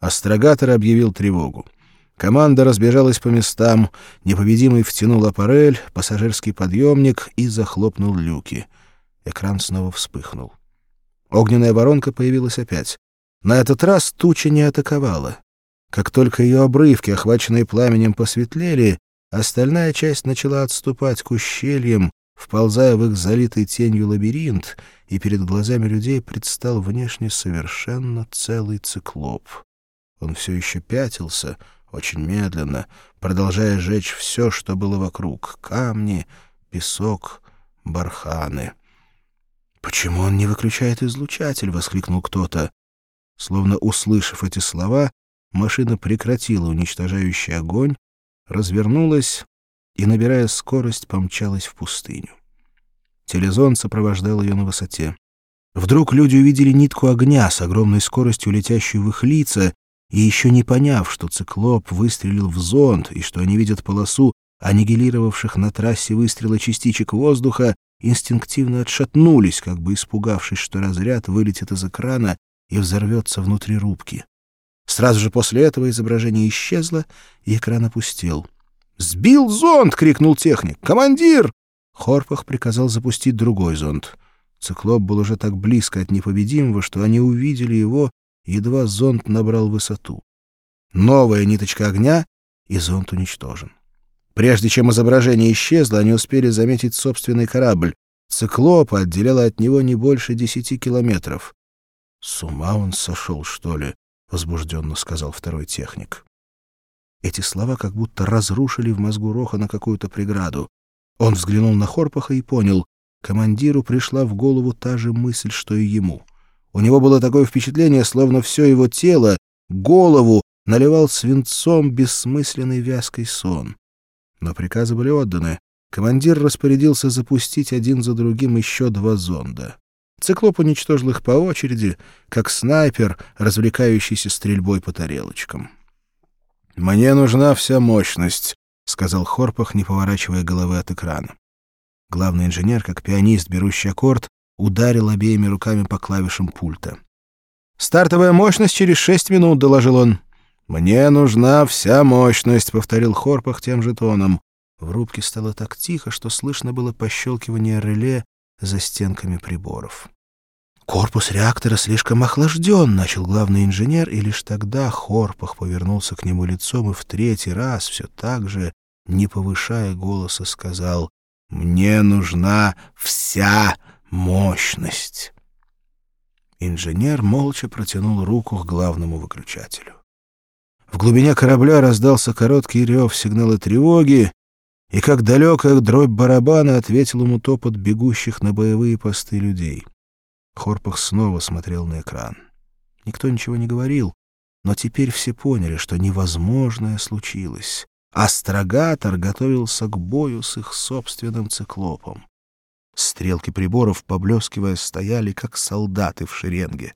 Астрогатор объявил тревогу. Команда разбежалась по местам, непобедимый втянул аппарель, пассажирский подъемник и захлопнул люки. Экран снова вспыхнул. Огненная воронка появилась опять. На этот раз туча не атаковала. Как только ее обрывки, охваченные пламенем, посветлели, остальная часть начала отступать к ущельям, вползая в их залитый тенью лабиринт, и перед глазами людей предстал внешне совершенно целый циклоп. Он все еще пятился, очень медленно, продолжая жечь все, что было вокруг — камни, песок, барханы. «Почему он не выключает излучатель?» — воскликнул кто-то. Словно услышав эти слова, машина прекратила уничтожающий огонь, развернулась и, набирая скорость, помчалась в пустыню. Телезон сопровождал ее на высоте. Вдруг люди увидели нитку огня с огромной скоростью, летящую в их лица, и еще не поняв, что циклоп выстрелил в зонд и что они видят полосу аннигилировавших на трассе выстрела частичек воздуха, инстинктивно отшатнулись, как бы испугавшись, что разряд вылетит из экрана и взорвется внутри рубки. Сразу же после этого изображение исчезло, и экран опустел. «Сбил зонд!» — крикнул техник. «Командир!» Хорпах приказал запустить другой зонд. Циклоп был уже так близко от непобедимого, что они увидели его, едва зонд набрал высоту. Новая ниточка огня, и зонд уничтожен. Прежде чем изображение исчезло, они успели заметить собственный корабль. Циклопа отделяла от него не больше десяти километров. «С ума он сошел, что ли?» — возбужденно сказал второй техник. Эти слова как будто разрушили в мозгу Рохана какую-то преграду. Он взглянул на Хорпаха и понял, командиру пришла в голову та же мысль, что и ему. У него было такое впечатление, словно все его тело, голову наливал свинцом бессмысленный вязкий сон. Но приказы были отданы. Командир распорядился запустить один за другим еще два зонда. Циклоп уничтожил их по очереди, как снайпер, развлекающийся стрельбой по тарелочкам. «Мне нужна вся мощность», — сказал Хорпах, не поворачивая головы от экрана. Главный инженер, как пианист, берущий аккорд, ударил обеими руками по клавишам пульта. «Стартовая мощность через шесть минут», — доложил он. «Мне нужна вся мощность», — повторил Хорпах тем же тоном. В рубке стало так тихо, что слышно было пощелкивание реле за стенками приборов. «Корпус реактора слишком охлажден», — начал главный инженер, и лишь тогда Хорпах повернулся к нему лицом и в третий раз, все так же, не повышая голоса, сказал «Мне нужна вся мощность». Инженер молча протянул руку к главному выключателю. В глубине корабля раздался короткий рев сигнала тревоги, и как далекая дробь барабана ответил ему топот бегущих на боевые посты людей. Хорпах снова смотрел на экран. Никто ничего не говорил, но теперь все поняли, что невозможное случилось. Астрогатор готовился к бою с их собственным циклопом. Стрелки приборов, поблескивая, стояли, как солдаты в шеренге.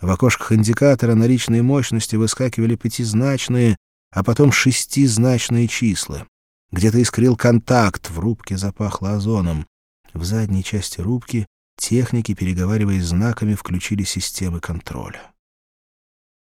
В окошках индикатора на личной мощности выскакивали пятизначные, а потом шестизначные числа. Где-то искрил контакт, в рубке запахло озоном. В задней части рубки техники, переговариваясь знаками, включили системы контроля.